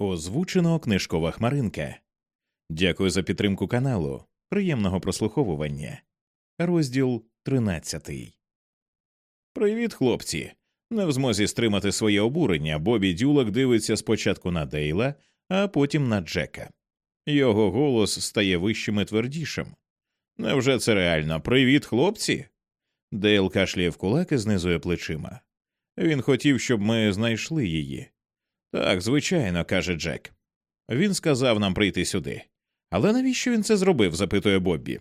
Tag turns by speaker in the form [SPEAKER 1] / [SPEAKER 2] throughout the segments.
[SPEAKER 1] Озвучено книжкова хмаринка. Дякую за підтримку каналу. Приємного прослуховування. Розділ 13. Привіт, хлопці. Не в змозі стримати своє обурення. Бобі Дюлак дивиться спочатку на Дейла, а потім на Джека. Його голос стає вищим і твердішим. Невже це реально? Привіт, хлопці? Дейл кашляє в кулак і знизує плечима. Він хотів, щоб ми знайшли її. Так, звичайно, каже Джек. Він сказав нам прийти сюди. Але навіщо він це зробив? запитує Боббі.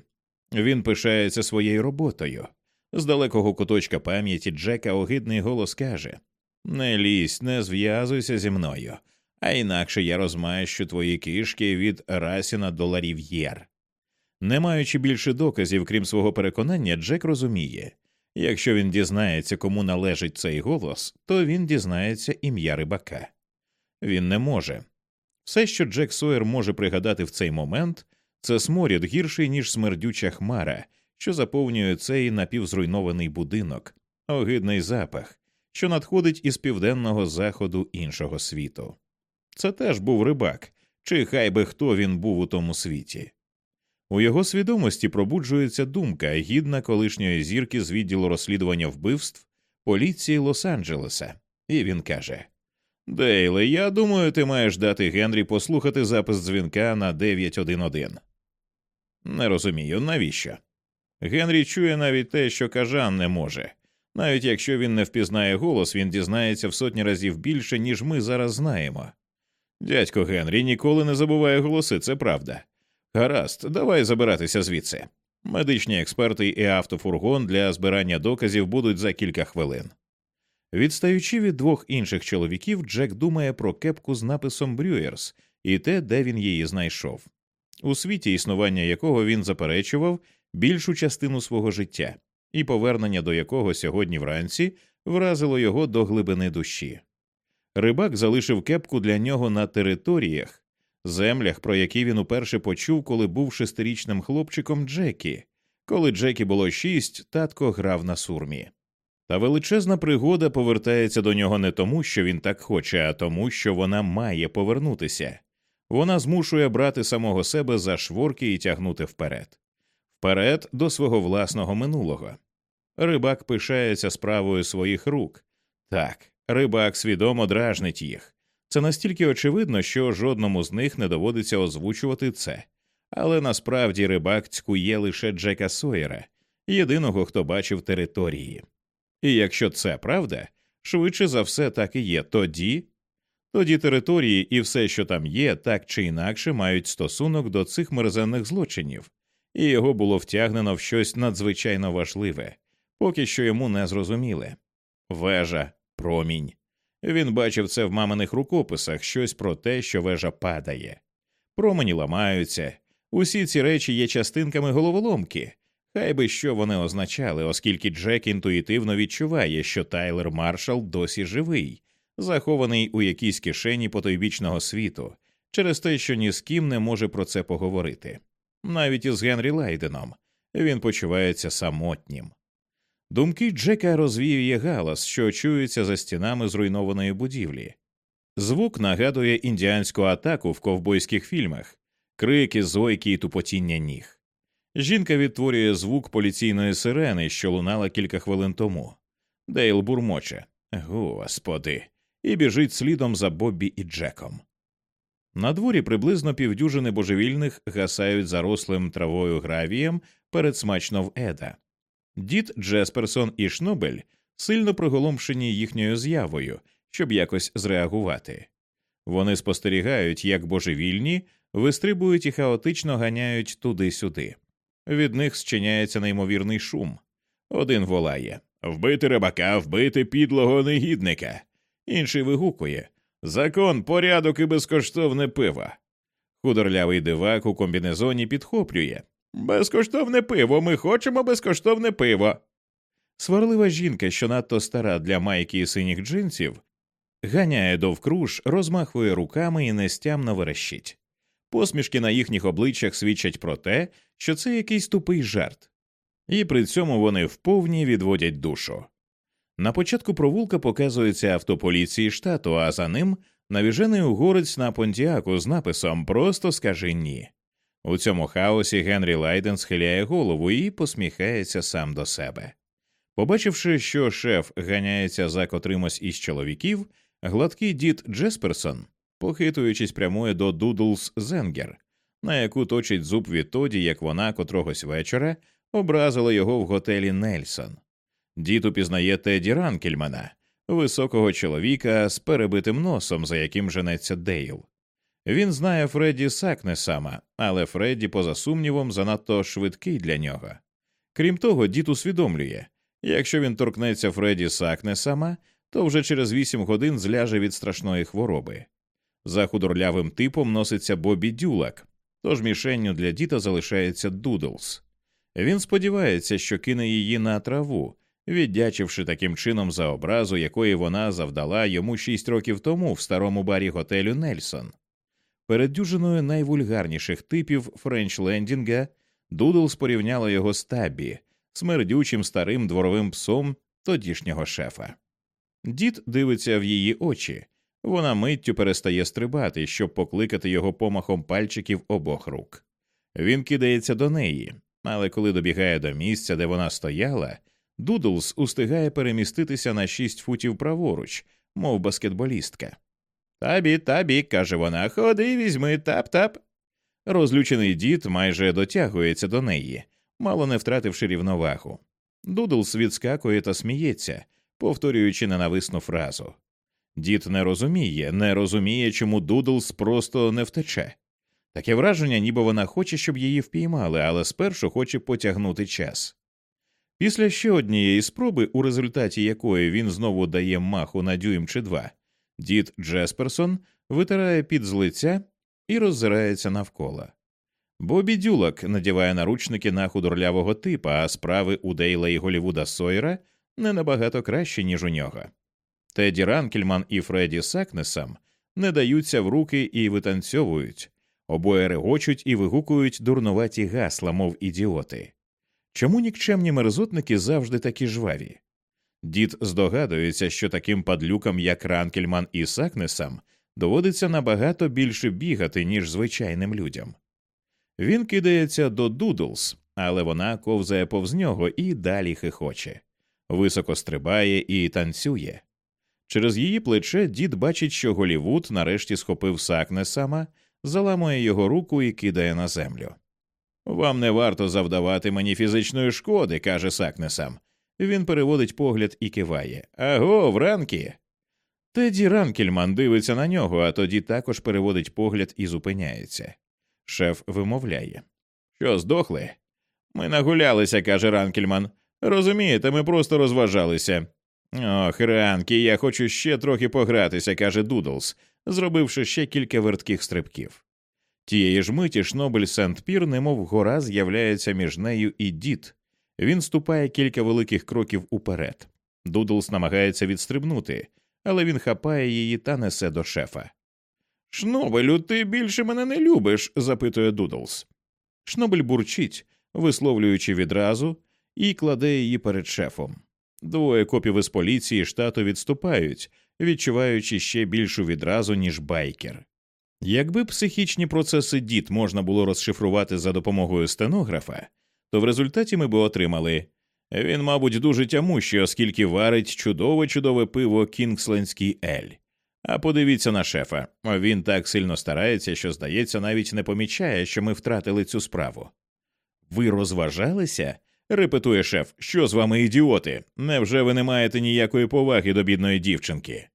[SPEAKER 1] Він пишається своєю роботою. З далекого куточка пам'яті Джека огидний голос каже Не лізь, не зв'язуйся зі мною, а інакше я розмащу твої кишки від Расіна до Ларів'єр. Не маючи більше доказів, крім свого переконання, Джек розуміє якщо він дізнається, кому належить цей голос, то він дізнається ім'я рибака. Він не може. Все, що Джек Сойер може пригадати в цей момент, це сморід гірший, ніж смердюча хмара, що заповнює цей напівзруйнований будинок, огидний запах, що надходить із південного заходу іншого світу. Це теж був рибак, чи хай би хто він був у тому світі. У його свідомості пробуджується думка, гідна колишньої зірки з відділу розслідування вбивств поліції Лос-Анджелеса, і він каже Дейле, я думаю, ти маєш дати Генрі послухати запис дзвінка на 911. Не розумію, навіщо? Генрі чує навіть те, що кажан не може. Навіть якщо він не впізнає голос, він дізнається в сотні разів більше, ніж ми зараз знаємо. Дядько Генрі ніколи не забуває голоси, це правда. Гаразд, давай забиратися звідси. Медичні експерти і автофургон для збирання доказів будуть за кілька хвилин. Відстаючи від двох інших чоловіків, Джек думає про кепку з написом Брюєрс і те, де він її знайшов, у світі існування якого він заперечував більшу частину свого життя, і повернення до якого сьогодні вранці вразило його до глибини душі. Рибак залишив кепку для нього на територіях, землях, про які він уперше почув, коли був шестирічним хлопчиком Джекі. Коли Джекі було шість, татко грав на сурмі. Та величезна пригода повертається до нього не тому, що він так хоче, а тому, що вона має повернутися. Вона змушує брати самого себе за шворки і тягнути вперед, вперед до свого власного минулого. Рибак пишається справою своїх рук. Так, рибак свідомо дражнить їх. Це настільки очевидно, що жодному з них не доводиться озвучувати це. Але насправді рибак цькує лише Джека Сойера, єдиного, хто бачив території. І якщо це правда, швидше за все так і є, тоді? Тоді території і все, що там є, так чи інакше мають стосунок до цих мерзенних злочинів, і його було втягнено в щось надзвичайно важливе, поки що йому не зрозуміле. Вежа, промінь. Він бачив це в маминих рукописах щось про те, що вежа падає. Промені ламаються, усі ці речі є частинками головоломки, хай би що вони означали, оскільки Джек інтуїтивно відчуває, що Тайлер Маршал досі живий, захований у якійсь кишені потойбічного світу, через те, що ні з ким не може про це поговорити. Навіть із Генрі Лайденом він почувається самотнім. Думки Джека розвіює галас, що чується за стінами зруйнованої будівлі. Звук нагадує індіанську атаку в ковбойських фільмах, крики, зойки і тупотіння ніг. Жінка відтворює звук поліційної сирени, що лунала кілька хвилин тому. Дейл бурмоче Господи, і біжить слідом за Боббі і Джеком. На дворі приблизно півдюжини божевільних гасають зарослим травою гравієм перед смачно в Еда. Дід Джесперсон і Шнобель сильно приголомшені їхньою з'явою, щоб якось зреагувати. Вони спостерігають, як божевільні вистрибують і хаотично ганяють туди-сюди. Від них зчиняється неймовірний шум. Один волає Вбити рибака, вбити підлого негідника. Інший вигукує Закон, порядок і безкоштовне пиво. Худорлявий дивак у комбінезоні підхоплює Безкоштовне пиво, ми хочемо безкоштовне пиво. Сварлива жінка, що надто стара для майки і синіх джинсів, ганяє довкруж, розмахує руками і нестямно верещить. Посмішки на їхніх обличчях свідчать про те, що це якийсь тупий жарт, і при цьому вони вповні відводять душу. На початку провулка показується авто поліції штату, а за ним Навіжений угорець на понтіаку з написом Просто скажи ні. У цьому хаосі Генрі Лайден схиляє голову і посміхається сам до себе. Побачивши, що шеф ганяється за котримось із чоловіків, гладкий дід Джесперсон, похитуючись, прямує до Дудлс Зенгер, на яку точить зуб відтоді, як вона котрогось вечора образила його в готелі Нельсон. Дід упізнає Теді Ранкельмана, високого чоловіка з перебитим носом, за яким женеться Дейл. Він знає Фредді Сакнесама, але Фредді, поза сумнівом, занадто швидкий для нього. Крім того, дід усвідомлює якщо він торкнеться Фредді Сакнесама, то вже через вісім годин зляже від страшної хвороби. За худорлявим типом носиться Бобі Дюлак, тож мішенню для діда залишається Дудлс. Він сподівається, що кине її на траву, віддячивши таким чином за образу, якої вона завдала йому шість років тому в старому барі готелю Нельсон. Перед дюжиною найвульгарніших типів Френч-лендінга Дудлс порівняла його з Табі, смердючим старим дворовим псом тодішнього шефа. Дід дивиться в її очі, вона миттю перестає стрибати, щоб покликати його помахом пальчиків обох рук. Він кидається до неї, але коли добігає до місця, де вона стояла, Дудлс устигає переміститися на шість футів праворуч, мов баскетболістка. Табі, табі, каже вона, ходи, візьми тап-тап. Розлючений дід майже дотягується до неї, мало не втративши рівновагу. Дудлс відскакує та сміється, повторюючи ненависну фразу. Дід не розуміє, не розуміє, чому Дудлс просто не втече. Таке враження, ніби вона хоче, щоб її впіймали, але спершу хоче потягнути час. Після ще однієї спроби, у результаті якої він знову дає маху на дюйм чи два, дід Джесперсон витирає під з лиця і роззирається навколо. Бобі Дюлак надіває наручники на худорлявого типа, а справи у Дейла і Голівуда Сойера не набагато краще, ніж у нього. Теді Ранкельман і Фредді Сакнесам не даються в руки і витанцьовують, обоє регочуть і вигукують дурнуваті гасла, мов ідіоти. Чому нікчемні мерзотники завжди такі жваві? Дід здогадується, що таким падлюкам, як Ранкельман і Сакнесам, доводиться набагато більше бігати, ніж звичайним людям. Він кидається до Дудлс, але вона ковзає повз нього і далі хихоче, високо стрибає і танцює. Через її плече дід бачить, що Голівуд нарешті схопив Сакнесама, заламує його руку і кидає на землю. Вам не варто завдавати мені фізичної шкоди, каже Сакнесам. Він переводить погляд і киває. Аго, вранки. Теді Ранкельман дивиться на нього, а тоді також переводить погляд і зупиняється. Шеф вимовляє. Що, здохли? Ми нагулялися, каже Ранкельман. Розумієте, ми просто розважалися. Ох, ранки, я хочу ще трохи погратися, каже Дудлс, зробивши ще кілька вертких стрибків. Тієї ж миті Шнобель Сент Пір, немов гора, з'являється між нею і дід. Він ступає кілька великих кроків уперед. Дудлс намагається відстрибнути, але він хапає її та несе до шефа. Шнобелю, ти більше мене не любиш? запитує Дудлс. Шнобель бурчить, висловлюючи відразу, і кладе її перед шефом. Двоє копів із поліції штату відступають, відчуваючи ще більшу відразу, ніж байкер. Якби психічні процеси дід можна було розшифрувати за допомогою стенографа, то в результаті ми би отримали він, мабуть, дуже тямущий, оскільки варить чудове чудове пиво Кінгслендський Ель. А подивіться на шефа він так сильно старається, що, здається, навіть не помічає, що ми втратили цю справу. Ви розважалися? Репетує шеф. Що з вами, ідіоти? Невже ви не маєте ніякої поваги до бідної дівчинки?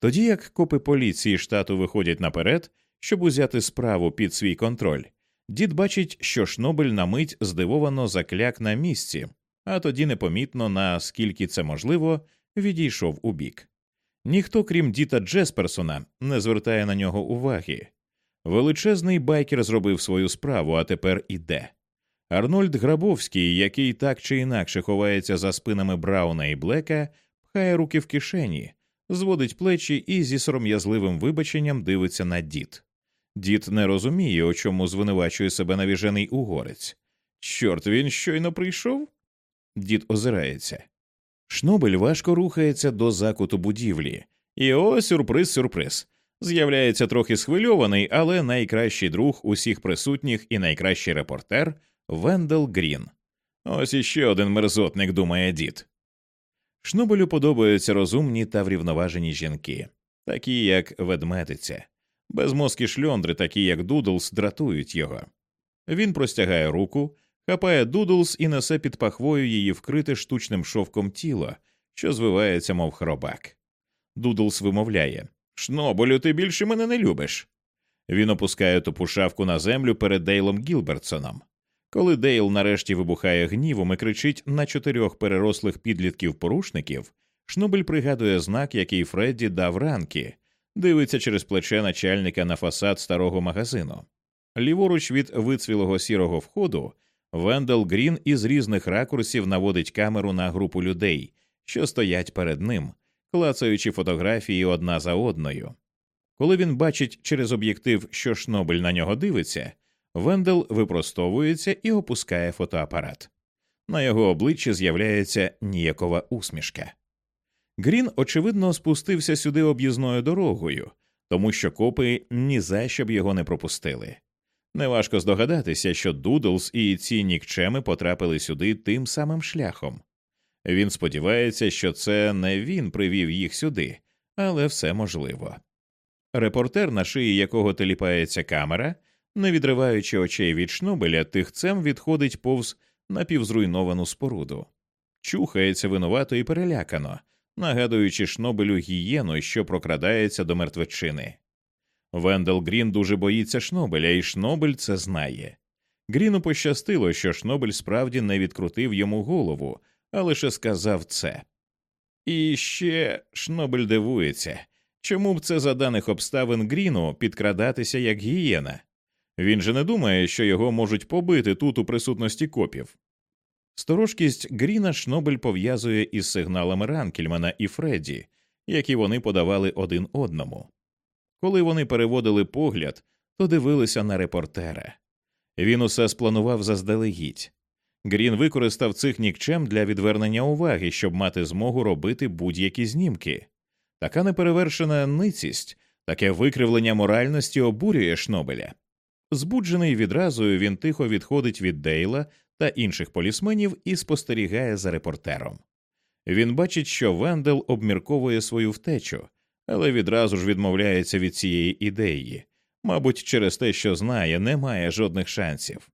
[SPEAKER 1] Тоді як копи поліції штату виходять наперед, щоб узяти справу під свій контроль, дід бачить, що Шнобель на мить здивовано закляк на місці, а тоді непомітно, наскільки це можливо, відійшов у бік. Ніхто, крім діта Джесперсона, не звертає на нього уваги. Величезний байкер зробив свою справу, а тепер іде. Арнольд Грабовський, який так чи інакше ховається за спинами Брауна і Блека, пхає руки в кишені, зводить плечі і зі сором'язливим вибаченням дивиться на дід. Дід не розуміє, у чому звинувачує себе навіжений угорець. Чорт він щойно прийшов? Дід озирається. Шнобель важко рухається до закуту будівлі. І о, сюрприз, сюрприз. З'являється трохи схвильований, але найкращий друг усіх присутніх і найкращий репортер Вендел Грін. Ось іще один мерзотник, думає дід. Шнобелю подобаються розумні та врівноважені жінки, такі як ведмедиця, безмозкі шльондри, такі як Дудлс, дратують його. Він простягає руку, хапає Дудлс і несе під пахвою її вкрите штучним шовком тіло, що звивається, мов хробак. Дудлс вимовляє Шноболю, ти більше мене не любиш. Він опускає тупу шавку на землю перед Дейлом Гілбертсоном. Коли Дейл нарешті вибухає гнівом і кричить на чотирьох перерослих підлітків порушників, Шнобель пригадує знак, який Фредді дав ранки, дивиться через плече начальника на фасад старого магазину. Ліворуч від вицвілого сірого входу Вендел Грін із різних ракурсів наводить камеру на групу людей, що стоять перед ним, клацаючи фотографії одна за одною. Коли він бачить через об'єктив, що Шнобель на нього дивиться, Вендел випростовується і опускає фотоапарат. На його обличчі з'являється ніякова усмішка. Грін, очевидно, спустився сюди об'їзною дорогою, тому що копи ні за що б його не пропустили. Неважко здогадатися, що Дудлс і ці нікчеми потрапили сюди тим самим шляхом. Він сподівається, що це не він привів їх сюди, але все можливо. Репортер, на шиї якого теліпається камера, не відриваючи очей від Шнобеля, тихцем відходить повз напівзруйновану споруду, рухається винувато і перелякано, нагадуючи Шнобелю гієну, що прокрадається до мертвечини. Вендел Грін дуже боїться Шнобеля, і Шнобель це знає. Гріну пощастило, що Шнобель справді не відкрутив йому голову, а лише сказав це. І ще шнобель дивується, чому б це за даних обставин Гріну підкрадатися як гієна. Він же не думає, що його можуть побити тут у присутності копів. Сторожкість Гріна Шнобель пов'язує із сигналами Ранкельмана і Фредді, які вони подавали один одному. Коли вони переводили погляд, то дивилися на репортера. Він усе спланував заздалегідь. Грін використав цих нікчем для відвернення уваги, щоб мати змогу робити будь-які знімки. Така неперевершена ницість, таке викривлення моральності обурює Шнобеля. Збуджений відразу він тихо відходить від Дейла та інших полісменів і спостерігає за репортером. Він бачить, що Вендел обмірковує свою втечу, але відразу ж відмовляється від цієї ідеї, мабуть, через те, що знає, немає жодних шансів.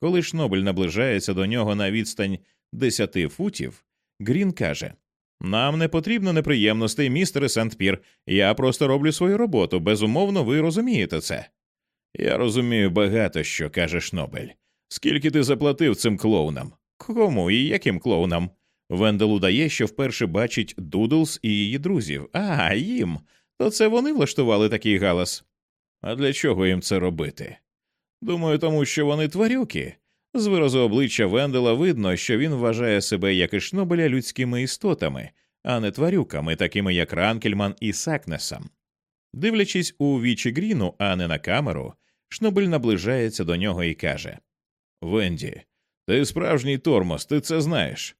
[SPEAKER 1] Коли Шнобель наближається до нього на відстань десяти футів, Грін каже Нам не потрібно неприємностей, містере Сент-Пір. Я просто роблю свою роботу. Безумовно, ви розумієте це. Я розумію багато що, каже Шнобель. Скільки ти заплатив цим клоунам? Кому і яким клоунам? Вендел удає, що вперше бачить Дудлс і її друзів. А, їм. То це вони влаштували такий галас. А для чого їм це робити? Думаю, тому що вони тварюки. З виразу обличчя Вендела видно, що він вважає себе, як і Шнобеля, людськими істотами, а не тварюками, такими як Ранкельман і Сакнесом. Дивлячись у вічі Гріну, а не на камеру, Шнобель наближається до нього і каже Венді, ти справжній тормоз, ти це знаєш.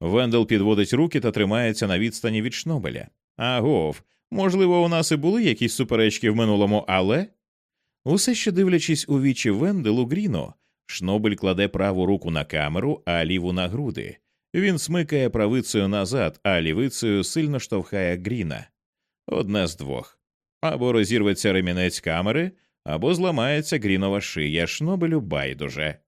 [SPEAKER 1] Вендел підводить руки та тримається на відстані від Шнобеля. Агов, можливо, у нас і були якісь суперечки в минулому, але. Усе ще дивлячись у вічі Венделу Гріну, Шнобель кладе праву руку на камеру, а ліву на груди. Він смикає правицею назад, а лівицею сильно штовхає Гріна. Одне з двох. Або розірветься ремінець камери, або зламається Грінова шия Шнобелю байдуже.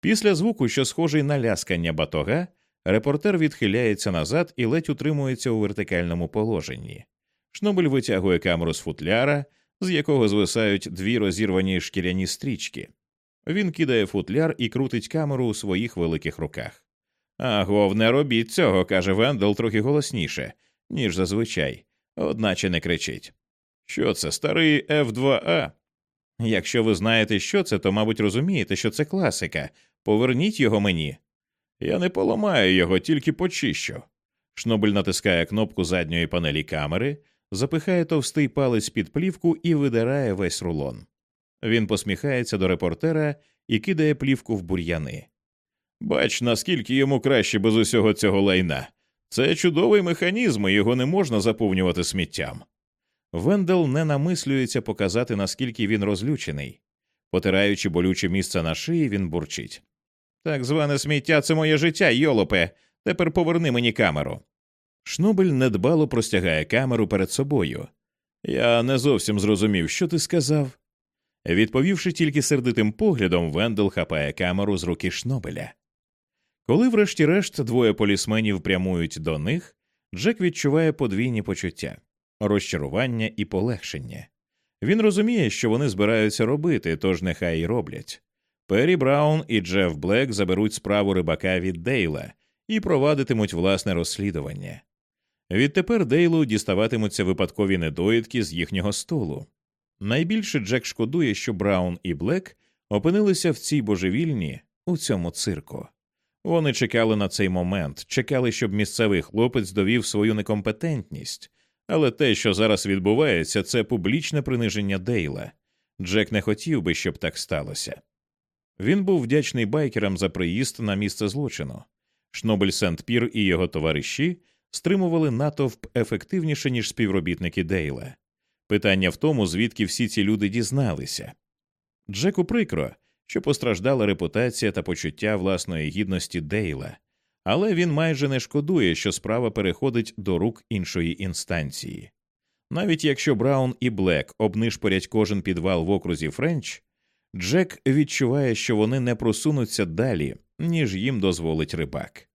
[SPEAKER 1] Після звуку, що схожий на ляскання батога, репортер відхиляється назад і ледь утримується у вертикальному положенні. Шнобель витягує камеру з футляра, з якого звисають дві розірвані шкіряні стрічки. Він кидає футляр і крутить камеру у своїх великих руках. Агов, не робіть цього, каже Вендел трохи голосніше, ніж зазвичай, одначе не кричить. Що це, старий F2A? Якщо ви знаєте, що це, то, мабуть, розумієте, що це класика. Поверніть його мені. Я не поламаю його, тільки почищу. Шнобель натискає кнопку задньої панелі камери, запихає товстий палець під плівку і видирає весь рулон. Він посміхається до репортера і кидає плівку в бур'яни. Бач, наскільки йому краще без усього цього лайна. Це чудовий механізм, і його не можна заповнювати сміттям. Вендел не намислюється показати, наскільки він розлючений. Потираючи болюче місце на шиї, він бурчить. Так зване сміття це моє життя, йолопе. Тепер поверни мені камеру. Шнобель недбало простягає камеру перед собою. Я не зовсім зрозумів, що ти сказав. Відповівши тільки сердитим поглядом, Вендел хапає камеру з руки Шнобеля. Коли, врешті-решт, двоє полісменів прямують до них, Джек відчуває подвійні почуття розчарування і полегшення. Він розуміє, що вони збираються робити, тож нехай і роблять. Перрі Браун і Джеф Блек заберуть справу рибака від Дейла і провадитимуть власне розслідування. Відтепер Дейлу діставатимуться випадкові недоїдки з їхнього столу. Найбільше Джек шкодує, що Браун і Блек опинилися в цій божевільні у цьому цирку. Вони чекали на цей момент, чекали, щоб місцевий хлопець довів свою некомпетентність, але те, що зараз відбувається, це публічне приниження Дейла. Джек не хотів би, щоб так сталося. Він був вдячний байкерам за приїзд на місце злочину. Шнобель Сент Пір і його товариші стримували натовп ефективніше, ніж співробітники Дейла. Питання в тому, звідки всі ці люди дізналися. Джеку прикро, що постраждала репутація та почуття власної гідності Дейла, але він майже не шкодує, що справа переходить до рук іншої інстанції. Навіть якщо Браун і Блек обнишпорять кожен підвал в окрузі Френч, Джек відчуває, що вони не просунуться далі, ніж їм дозволить рибак.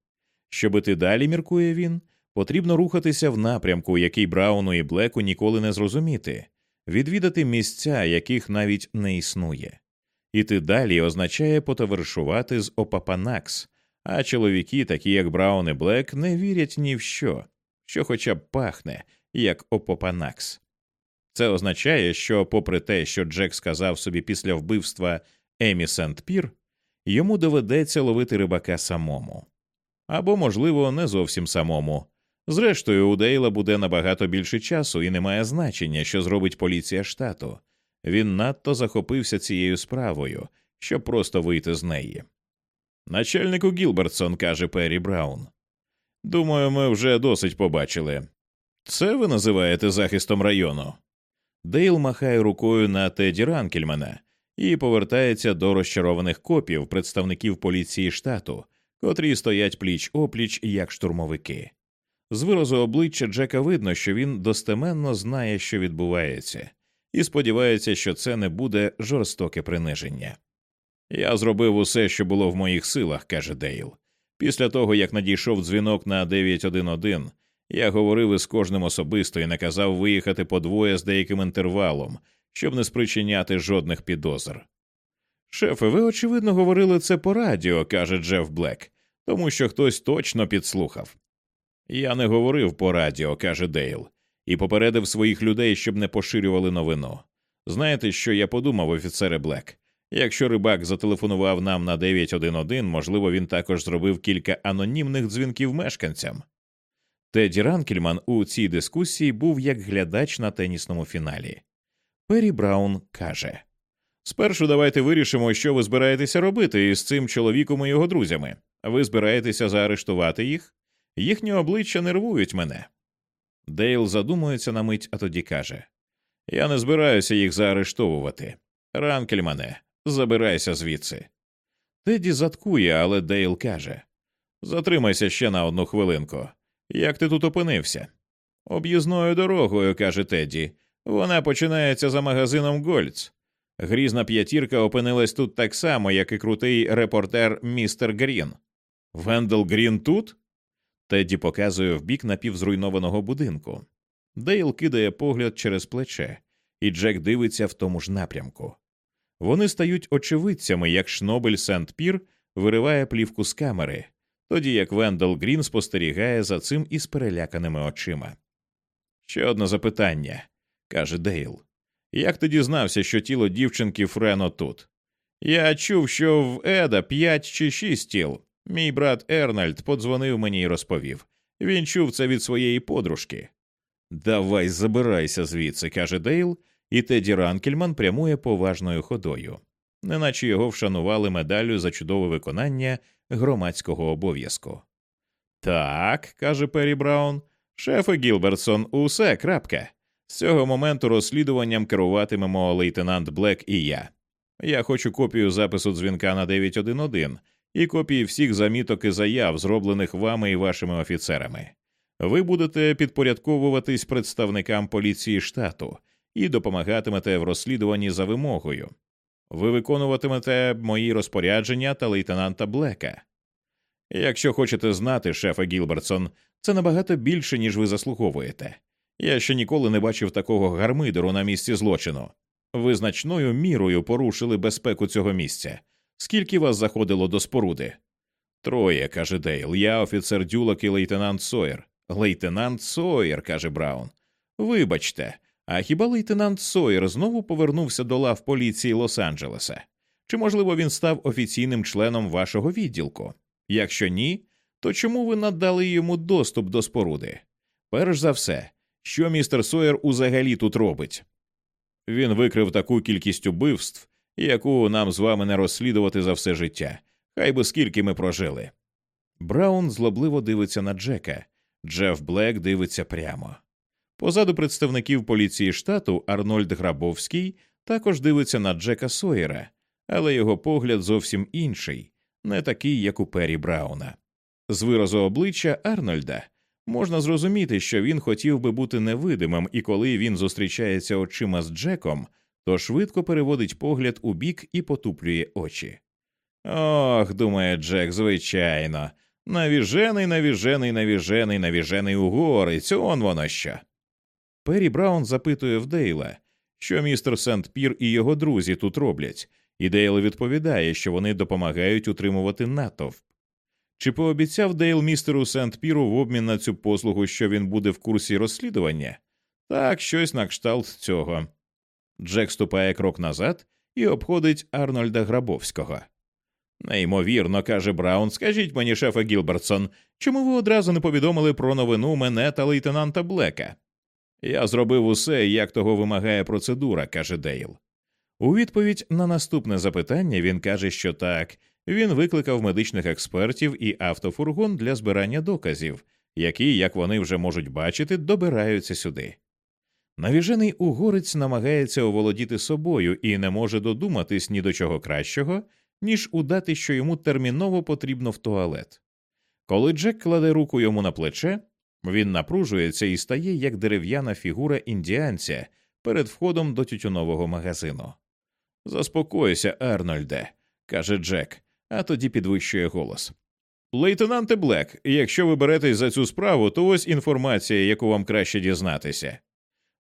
[SPEAKER 1] Щоб іти далі, міркує він, потрібно рухатися в напрямку, який Брауну і Блеку ніколи не зрозуміти, відвідати місця, яких навіть не існує. Іти далі означає потоваришувати з Опапанакс, а чоловіки, такі як Браун і Блек, не вірять ні в що, що хоча б пахне, як Опопанакс. Це означає, що, попри те, що Джек сказав собі після вбивства Емі Сент Пір, йому доведеться ловити рибака самому. Або, можливо, не зовсім самому. Зрештою, у Дейла буде набагато більше часу і немає значення, що зробить поліція штату. Він надто захопився цією справою, щоб просто вийти з неї. Начальнику Гілбертсон, каже Перрі Браун. Думаю, ми вже досить побачили. Це ви називаєте захистом району? Дейл махає рукою на Теді Ранкельмана і повертається до розчарованих копів представників поліції штату, котрі стоять пліч опліч як штурмовики. З виразу обличчя Джека видно, що він достеменно знає, що відбувається, і сподівається, що це не буде жорстоке приниження. Я зробив усе, що було в моїх силах, каже Дейл. Після того, як надійшов дзвінок на 911, я говорив із кожним особисто і наказав виїхати по двоє з деяким інтервалом, щоб не спричиняти жодних підозр. Шефе, ви, очевидно, говорили це по радіо, каже Джеф Блек, тому що хтось точно підслухав. Я не говорив по радіо, каже Дейл, і попередив своїх людей, щоб не поширювали новину. Знаєте, що я подумав, офіцере Блек? Якщо рибак зателефонував нам на 911, можливо, він також зробив кілька анонімних дзвінків мешканцям. Теді Ранкельман у цій дискусії був як глядач на тенісному фіналі. Перрі Браун каже Спершу давайте вирішимо, що ви збираєтеся робити із цим чоловіком і його друзями. Ви збираєтеся заарештувати їх? Їхні обличчя нервують мене. Дейл задумується на мить, а тоді каже Я не збираюся їх заарештовувати. Ранкельмане, забирайся звідси. Теді заткує, але Дейл каже Затримайся ще на одну хвилинку. Як ти тут опинився? Об'їзною дорогою, каже Тедді. Вона починається за магазином Гольц. Грізна п'ятірка опинилась тут так само, як і крутий репортер містер Грін. Вендел Грін тут? Тедді показує в бік напівзруйнованого будинку. Дейл кидає погляд через плече, і Джек дивиться в тому ж напрямку. Вони стають очевидцями, як Шнобель Сент Пір вириває плівку з камери, тоді як Вендел Грін спостерігає за цим із переляканими очима. Ще одне запитання, каже Дейл. Як ти дізнався, що тіло дівчинки Френо тут? Я чув, що в Еда п'ять чи шість тіл. Мій брат Ернальд подзвонив мені і розповів. Він чув це від своєї подружки. Давай забирайся звідси, каже Дейл, і Теді Ранкельман прямує поважною ходою, неначе його вшанували медаллю за чудове виконання громадського обов'язку. Так, каже Перрі Браун, шефе Гілбертсон, усе крапка. З цього моменту розслідуванням керуватимемо лейтенант Блек і я. Я хочу копію запису дзвінка на 911 і копії всіх заміток і заяв, зроблених вами і вашими офіцерами. Ви будете підпорядковуватись представникам поліції штату і допомагатимете в розслідуванні за вимогою. Ви виконуватимете мої розпорядження та лейтенанта Блека. Якщо хочете знати, шефе Гілбертсон, це набагато більше, ніж ви заслуговуєте. Я ще ніколи не бачив такого гармидеру на місці злочину. Ви значною мірою порушили безпеку цього місця. Скільки вас заходило до споруди? Троє, каже Дейл. Я офіцер Дюлок і лейтенант Сойер. Лейтенант Сойер, каже Браун. Вибачте, а хіба лейтенант Сойер знову повернувся до лав поліції Лос-Анджелеса? Чи, можливо, він став офіційним членом вашого відділку? Якщо ні, то чому ви надали йому доступ до споруди? Перш за все, що містер Сойер узагалі тут робить? Він викрив таку кількість убивств, яку нам з вами не розслідувати за все життя, хай би скільки ми прожили. Браун злобливо дивиться на Джека, Джеф Блек дивиться прямо. Позаду представників поліції штату Арнольд Грабовський також дивиться на Джека Сойера, але його погляд зовсім інший, не такий, як у Пері Брауна. З виразу обличчя Арнольда можна зрозуміти, що він хотів би бути невидимим, і коли він зустрічається очима з Джеком, то швидко переводить погляд у бік і потуплює очі. Ох, думає Джек, звичайно. Навіжений, навіжений, навіжений, навіжений угорець, он воно що. Пері Браун запитує в Дейла, що містер Сент Пір і його друзі тут роблять, і Дейл відповідає, що вони допомагають утримувати натовп. Чи пообіцяв Дейл містеру Сент Піру в обмін на цю послугу, що він буде в курсі розслідування? Так, щось на кшталт цього. Джек ступає крок назад і обходить Арнольда Грабовського. Неймовірно, каже Браун, скажіть мені, шефе Гілбертсон, чому ви одразу не повідомили про новину мене та лейтенанта Блека? Я зробив усе, як того вимагає процедура, каже Дейл. У відповідь на наступне запитання він каже, що так, він викликав медичних експертів і автофургон для збирання доказів, які, як вони вже можуть бачити, добираються сюди. Навіжений угорець намагається оволодіти собою і не може додуматись ні до чого кращого, ніж удати, що йому терміново потрібно в туалет. Коли Джек кладе руку йому на плече, він напружується і стає як дерев'яна фігура індіанця перед входом до тютюнового магазину. Заспокойся, Арнольде, каже Джек, а тоді підвищує голос. Лейтенанте Блек, якщо ви беретесь за цю справу, то ось інформація, яку вам краще дізнатися.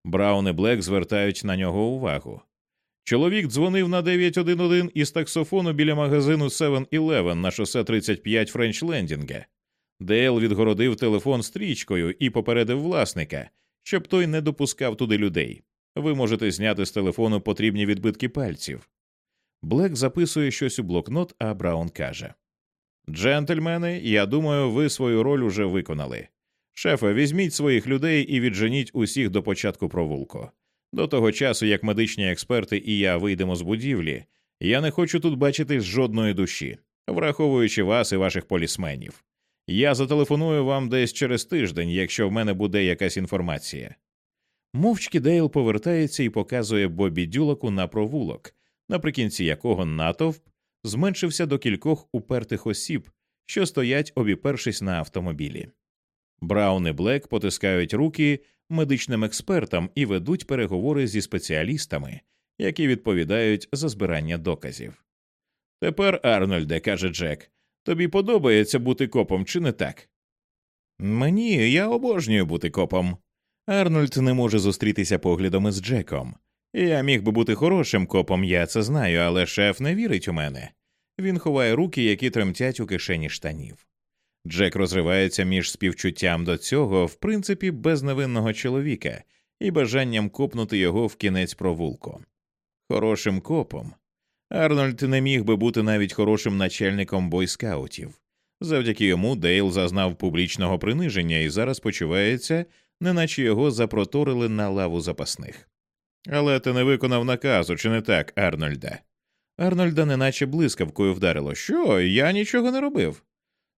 [SPEAKER 1] Браун і Блек звертають на нього увагу. Чоловік дзвонив на 911 із таксофону біля магазину 7-Eleven на шосе 35 Френч Лендінга. Дейл відгородив телефон стрічкою і попередив власника, щоб той не допускав туди людей. Ви можете зняти з телефону потрібні відбитки пальців. Блек записує щось у блокнот, а Браун каже Джентльмени, я думаю, ви свою роль уже виконали. Шефе, візьміть своїх людей і відженіть усіх до початку провулку. До того часу, як медичні експерти і я вийдемо з будівлі, я не хочу тут бачити жодної душі, враховуючи вас і ваших полісменів. Я зателефоную вам десь через тиждень, якщо в мене буде якась інформація. Мовчки Дейл повертається і показує Бобі Дюлоку на провулок, наприкінці якого натовп зменшився до кількох упертих осіб, що стоять, обіпершись на автомобілі. Браун і Блек потискають руки медичним експертам і ведуть переговори зі спеціалістами, які відповідають за збирання доказів. Тепер, Арнольде, каже Джек, тобі подобається бути копом, чи не так? Мені я обожнюю бути копом. Арнольд не може зустрітися поглядом із Джеком. Я міг би бути хорошим копом, я це знаю, але шеф не вірить у мене. Він ховає руки, які тремтять у кишені штанів. Джек розривається між співчуттям до цього, в принципі, безневинного чоловіка і бажанням копнути його в кінець провулку. Хорошим копом. Арнольд не міг би бути навіть хорошим начальником бойскаутів. Завдяки йому Дейл зазнав публічного приниження і зараз почувається, неначе його запроторили на лаву запасних. Але ти не виконав наказу, чи не так, Арнольде? Арнольда неначе блискавкою вдарило. Що? Я нічого не робив.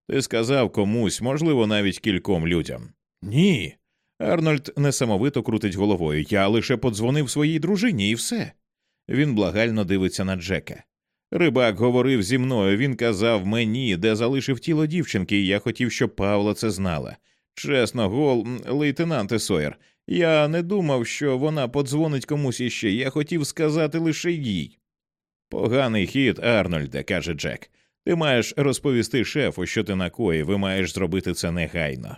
[SPEAKER 1] Ти сказав комусь, можливо, навіть кільком людям. Ні. Арнольд несамовито крутить головою. Я лише подзвонив своїй дружині і все. Він благально дивиться на Джека. Рибак говорив зі мною, він казав мені, де залишив тіло дівчинки, і я хотів, щоб Павла це знала. Чесно, гол, лейтенанте Сойер, я не думав, що вона подзвонить комусь іще. Я хотів сказати лише їй. Поганий хід, Арнольде, каже Джек. Ти маєш розповісти шефу, що ти накоїв, і маєш зробити це негайно.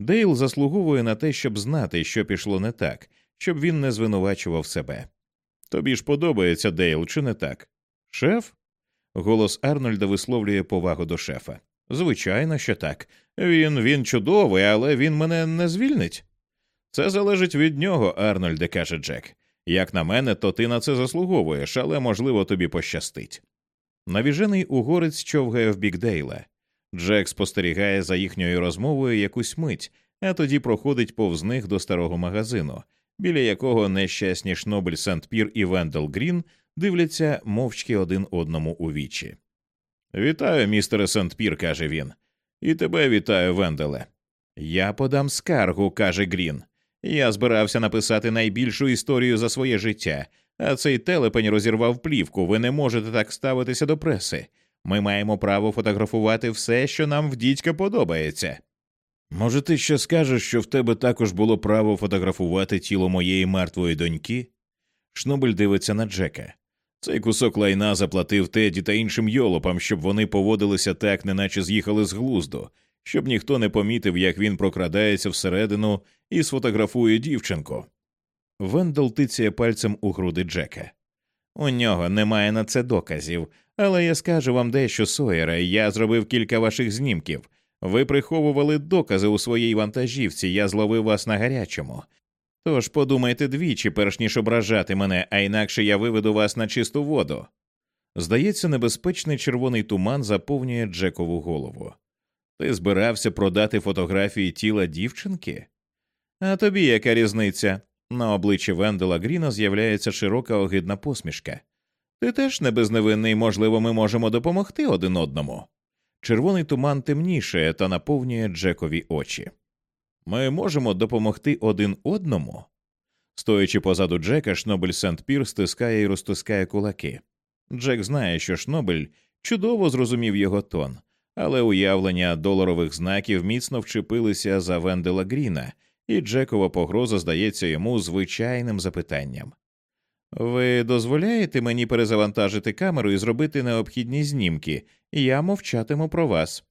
[SPEAKER 1] Дейл заслуговує на те, щоб знати, що пішло не так, щоб він не звинувачував себе. Тобі ж подобається Дейл, чи не так? Шеф? Голос Арнольда висловлює повагу до шефа. Звичайно, що так. Він він чудовий, але він мене не звільнить. Це залежить від нього, Арнольде, каже Джек. Як на мене, то ти на це заслуговуєш, але можливо тобі пощастить. Навіжений угорець човгає в бік Дейла. Джек спостерігає за їхньою розмовою якусь мить, а тоді проходить повз них до старого магазину, біля якого нещасні Шнобель Сент Пір і Вендел Грін дивляться мовчки один одному у вічі. Вітаю, містере Сент Пір, каже він. І тебе вітаю, Венделе. Я подам скаргу, каже Грін. Я збирався написати найбільшу історію за своє життя, а цей телепень розірвав плівку. Ви не можете так ставитися до преси. Ми маємо право фотографувати все, що нам в дідька подобається. Може, ти ще скажеш, що в тебе також було право фотографувати тіло моєї мертвої доньки? Шнобель дивиться на Джека. Цей кусок лайна заплатив Теді та іншим йолопам, щоб вони поводилися так, неначе з'їхали з глузду, щоб ніхто не помітив, як він прокрадається всередину і сфотографує дівчинку. Вендел тицяє пальцем у груди Джека. У нього немає на це доказів, але я скажу вам дещо, Сойере, я зробив кілька ваших знімків. Ви приховували докази у своїй вантажівці, я зловив вас на гарячому. Тож подумайте двічі, перш ніж ображати мене, а інакше я виведу вас на чисту воду. Здається, небезпечний червоний туман заповнює Джекову голову. Ти збирався продати фотографії тіла дівчинки? А тобі яка різниця? На обличчі Вендела Гріна з'являється широка огидна посмішка. Ти теж не безневинний, можливо, ми можемо допомогти один одному. Червоний туман темніше та наповнює Джекові очі. Ми можемо допомогти один одному. Стоячи позаду Джека, Шнобель Сент Пір стискає і розтискає кулаки. Джек знає, що Шнобель чудово зрозумів його тон, але уявлення доларових знаків міцно вчепилися за Вендела Гріна, і Джекова погроза здається йому звичайним запитанням. Ви дозволяєте мені перезавантажити камеру і зробити необхідні знімки, я мовчатиму про вас.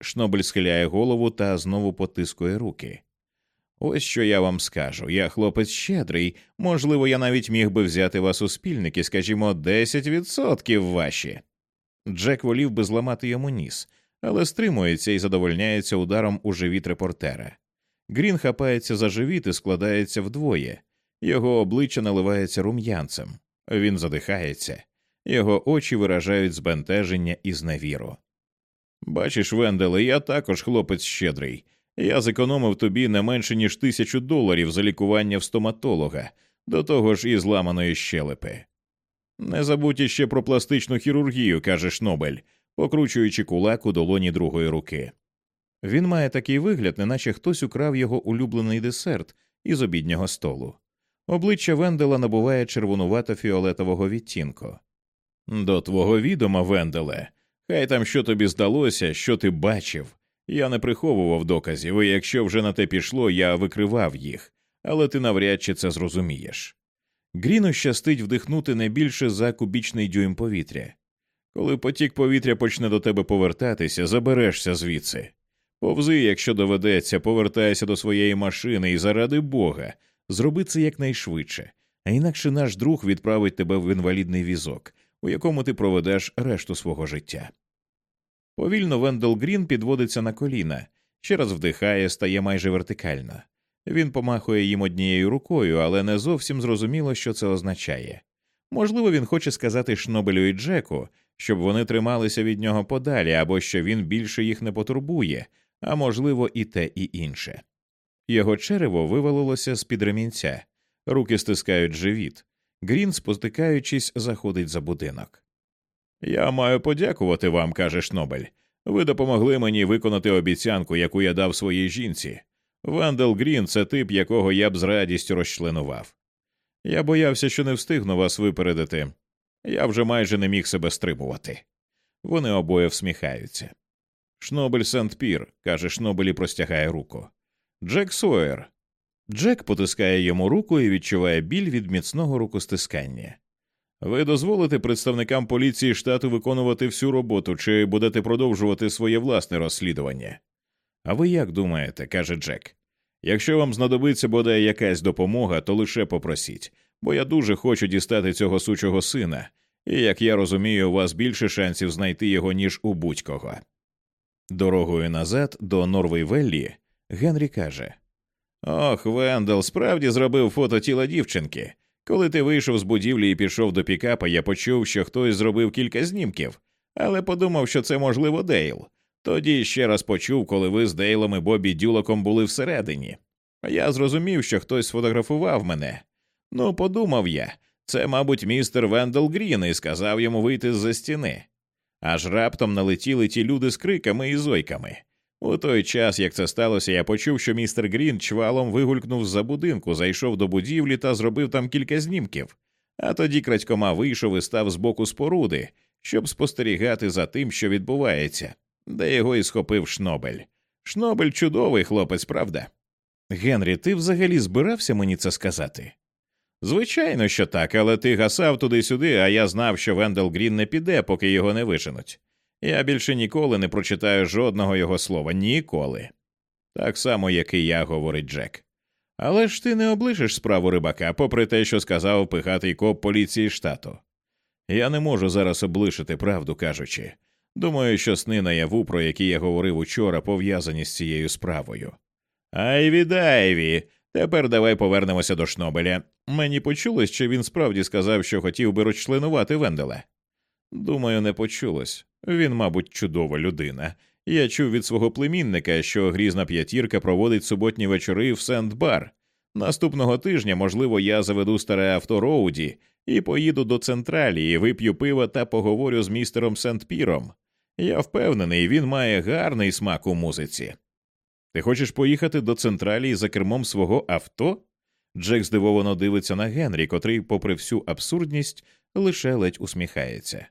[SPEAKER 1] Шнобель схиляє голову та знову потискує руки. Ось що я вам скажу. Я хлопець щедрий, можливо, я навіть міг би взяти вас у спільники, скажімо, 10% ваші. Джек волів би зламати йому ніс, але стримується і задовольняється ударом у живіт репортера. Грін хапається за живіт і складається вдвоє, його обличчя наливається рум'янцем, він задихається, його очі виражають збентеження і зневіру. Бачиш, Венделе, я також хлопець щедрий. Я зекономив тобі не менше ніж тисячу доларів за лікування в стоматолога, до того ж і зламаної щелепи. Не забудь іще про пластичну хірургію, каже Шнобель, покручуючи кулак у долоні другої руки. Він має такий вигляд, неначе хтось украв його улюблений десерт із обіднього столу. Обличчя Вендела набуває червонувато фіолетового відтінку. До твого відома, Венделе, хай там що тобі здалося, що ти бачив. Я не приховував доказів, і якщо вже на те пішло, я викривав їх, але ти навряд чи це зрозумієш. Гріну щастить вдихнути не більше за кубічний дюйм повітря. Коли потік повітря почне до тебе повертатися, заберешся звідси. Повзи, якщо доведеться, повертайся до своєї машини і заради Бога, зроби це якнайшвидше, а інакше наш друг відправить тебе в інвалідний візок, у якому ти проведеш решту свого життя. Повільно Вендел Грін підводиться на коліна, ще раз вдихає, стає майже вертикально. Він помахує їм однією рукою, але не зовсім зрозуміло, що це означає. Можливо, він хоче сказати Шнобелю і Джеку, щоб вони трималися від нього подалі, або що він більше їх не потурбує, а можливо, і те, і інше. Його черево вивалилося з під ремінця, руки стискають живіт. Грін, спотикаючись, заходить за будинок. Я маю подякувати вам, каже Шнобель. Ви допомогли мені виконати обіцянку, яку я дав своїй жінці. Вандел Грін це тип, якого я б з радістю розчленував. Я боявся, що не встигну вас випередити. Я вже майже не міг себе стримувати. Вони обоє всміхаються. Шнобель Сент Пір, каже Шнобель і простягає руку. Джек Сойер. Джек потискає йому руку і відчуває біль від міцного рукостискання. Ви дозволите представникам поліції штату виконувати всю роботу чи будете продовжувати своє власне розслідування? А ви як думаєте, каже Джек. Якщо вам знадобиться бодай якась допомога, то лише попросіть, бо я дуже хочу дістати цього сучого сина, і як я розумію, у вас більше шансів знайти його, ніж у будь-кого. Дорогою назад до Норвейвеллі Генрі каже Ох, Вендел справді зробив фото тіла дівчинки. Коли ти вийшов з будівлі і пішов до пікапа, я почув, що хтось зробив кілька знімків, але подумав, що це можливо Дейл. Тоді ще раз почув, коли ви з Дейлом і Бобі Дюлоком були всередині. Я зрозумів, що хтось сфотографував мене. Ну, подумав я, це, мабуть, містер Вендел Грін і сказав йому вийти з-за стіни. Аж раптом налетіли ті люди з криками і зойками. У той час, як це сталося, я почув, що містер Грін чвалом вигулькнув з-за будинку, зайшов до будівлі та зробив там кілька знімків, а тоді крадькома вийшов і став з боку споруди, щоб спостерігати за тим, що відбувається, де його і схопив Шнобель. Шнобель чудовий хлопець, правда? Генрі, ти взагалі збирався мені це сказати? Звичайно, що так, але ти гасав туди-сюди, а я знав, що Вендел Грін не піде, поки його не виженуть. Я більше ніколи не прочитаю жодного його слова, ніколи. Так само, як і я, говорить Джек. Але ж ти не облишиш справу рибака, попри те, що сказав пихатий коп поліції штату. Я не можу зараз облишити правду кажучи. Думаю, що сни наяву, про які я говорив учора, пов'язані з цією справою. Айві дайві. Тепер давай повернемося до Шнобеля. Мені почулось, що він справді сказав, що хотів би розчленувати Венделя. Думаю, не почулось. Він, мабуть, чудова людина. Я чув від свого племінника, що грізна п'ятірка проводить суботні вечори в Сент-Бар. Наступного тижня, можливо, я заведу старе авто Роуді і поїду до централі, і вип'ю пива та поговорю з містером Сент-Піром. Я впевнений, він має гарний смак у музиці. Ти хочеш поїхати до централі за кермом свого авто? Джек здивовано дивиться на Генрі, котрий, попри всю абсурдність, лише ледь усміхається.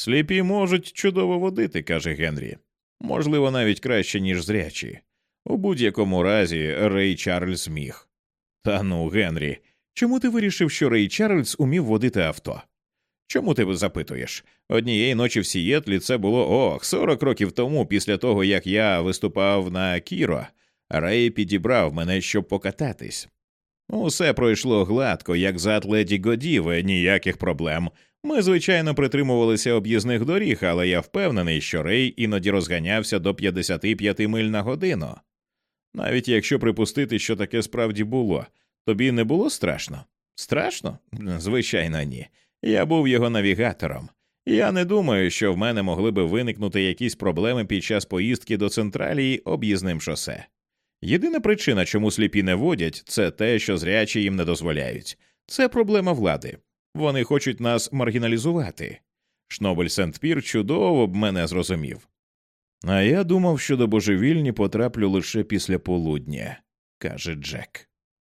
[SPEAKER 1] Сліпі можуть чудово водити, каже Генрі. Можливо, навіть краще, ніж зрячі. У будь-якому разі Рей Чарльз міг. Та ну, Генрі, чому ти вирішив, що Рей Чарльз умів водити авто? Чому ти запитуєш? Однієї ночі в Сієтлі це було ох, 40 років тому, після того як я виступав на Кіро, Рей підібрав мене, щоб покататись. Усе пройшло гладко, як за атлеті Годіве, ніяких проблем. Ми, звичайно, притримувалися об'їзних доріг, але я впевнений, що Рей іноді розганявся до 55 миль на годину. Навіть якщо припустити, що таке справді було, тобі не було страшно? Страшно? Звичайно, ні. Я був його навігатором. Я не думаю, що в мене могли би виникнути якісь проблеми під час поїздки до централії об'їзним шосе. Єдина причина, чому сліпі не водять, це те, що зрячі їм не дозволяють. Це проблема влади. Вони хочуть нас маргіналізувати. Шнобель Сент-Пір чудово б мене зрозумів. А я думав, що до божевільні потраплю лише після полудня, каже Джек.